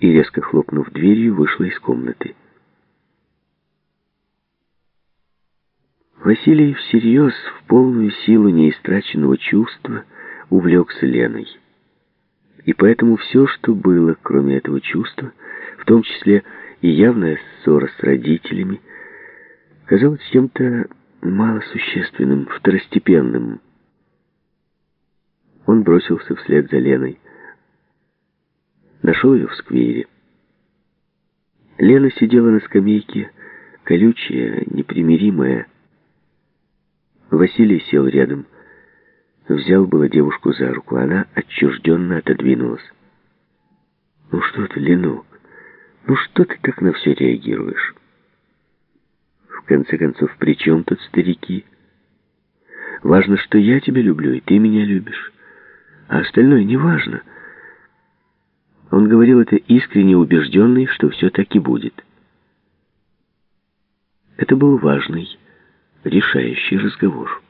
и, резко хлопнув дверью, вышла из комнаты. Василий всерьез, в полную силу неистраченного чувства, увлекся Леной. И поэтому все, что было, кроме этого чувства, в том числе и явная ссора с родителями, казалось чем-то малосущественным, второстепенным. Он бросился вслед за Леной. Нашел ее в сквере. Лена сидела на скамейке, колючая, непримиримая. Василий сел рядом. Взял было девушку за руку. Она отчужденно отодвинулась. «Ну что ты, Ленок? Ну что ты так на все реагируешь?» «В конце концов, при чем тут старики? Важно, что я тебя люблю, и ты меня любишь. А остальное не важно». Он говорил это искренне убежденный, что все так и будет. Это был важный, решающий разговор.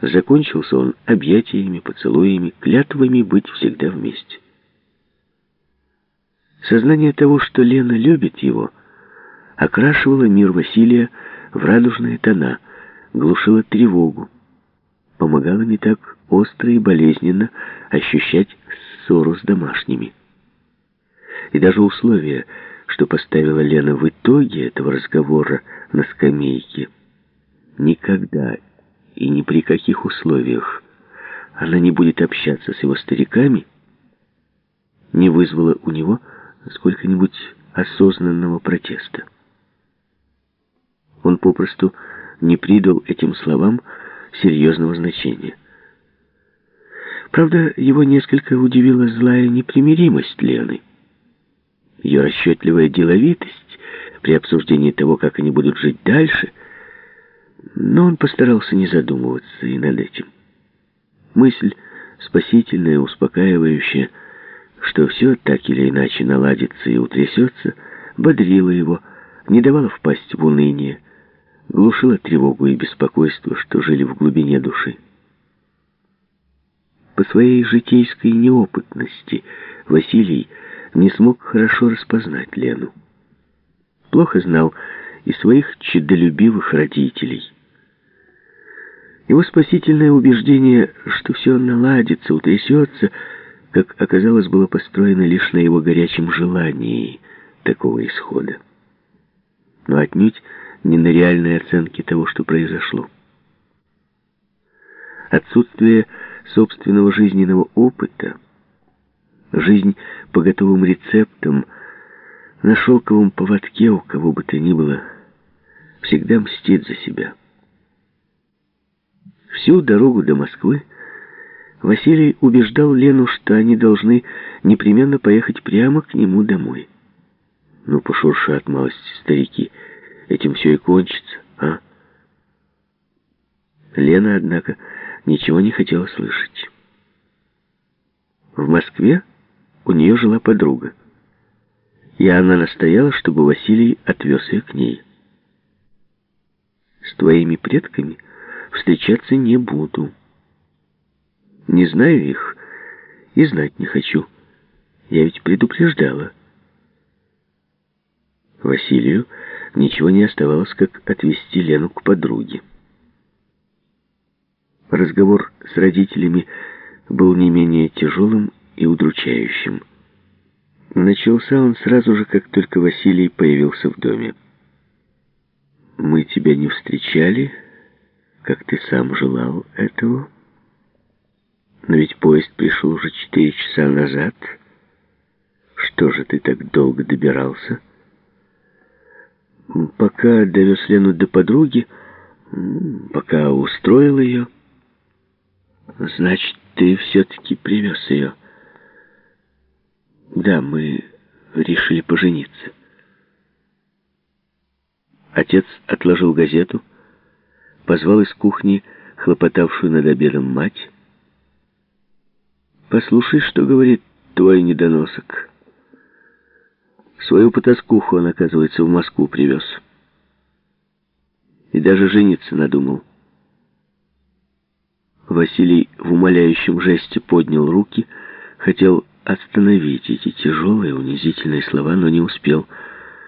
Закончился он объятиями, поцелуями, клятвами быть всегда вместе. Сознание того, что Лена любит его, окрашивало мир Василия в радужные тона, глушило тревогу, помогало не так остро и болезненно ощущать ссору с домашними. И даже условия, что поставила Лена в итоге этого разговора на скамейке, никогда и ни при каких условиях она не будет общаться с его стариками, не вызвало у него сколько-нибудь осознанного протеста. Он попросту не придал этим словам серьезного значения. Правда, его несколько удивила злая непримиримость Лены. Ее расчетливая деловитость при обсуждении того, как они будут жить дальше, но он постарался не задумываться и над этим. Мысль спасительная, успокаивающая, что все так или иначе наладится и утрясется, бодрила его, не давала впасть в уныние, глушила тревогу и беспокойство, что жили в глубине души. По своей житейской неопытности Василий не смог хорошо распознать Лену. Плохо знал и своих чедолюбивых родителей. Его спасительное убеждение, что все наладится, утрясется, как оказалось, было построено лишь на его горячем желании такого исхода. Но отнюдь не на реальной оценке того, что произошло. Отсутствие собственного жизненного опыта, жизнь по готовым рецептам, на шелковом поводке у кого бы то ни было, всегда мстит за себя. Всю дорогу до Москвы Василий убеждал Лену, что они должны непременно поехать прямо к нему домой. Ну, пошуршат малости старики, этим все и кончится, а? Лена, однако, ничего не хотела слышать. В Москве у нее жила подруга, и она настояла, чтобы Василий отвез ее к ней. «С твоими предками встречаться не буду. Не знаю их и знать не хочу. Я ведь предупреждала». Василию ничего не оставалось, как отвезти Лену к подруге. Разговор с родителями был не менее тяжелым и удручающим. Начался он сразу же, как только Василий появился в доме. «Мы тебя не встречали, как ты сам желал этого. Но ведь поезд пришел уже четыре часа назад. Что же ты так долго добирался?» «Пока довез Лену до подруги, пока устроил ее». Значит, ты все-таки привез ее. Да, мы решили пожениться. Отец отложил газету, позвал из кухни хлопотавшую над обедом мать. «Послушай, что говорит твой недоносок. Свою потаскуху он, оказывается, в Москву привез. И даже жениться надумал». Василий в умоляющем жесте поднял руки, хотел остановить эти тяжелые, унизительные слова, но не успел.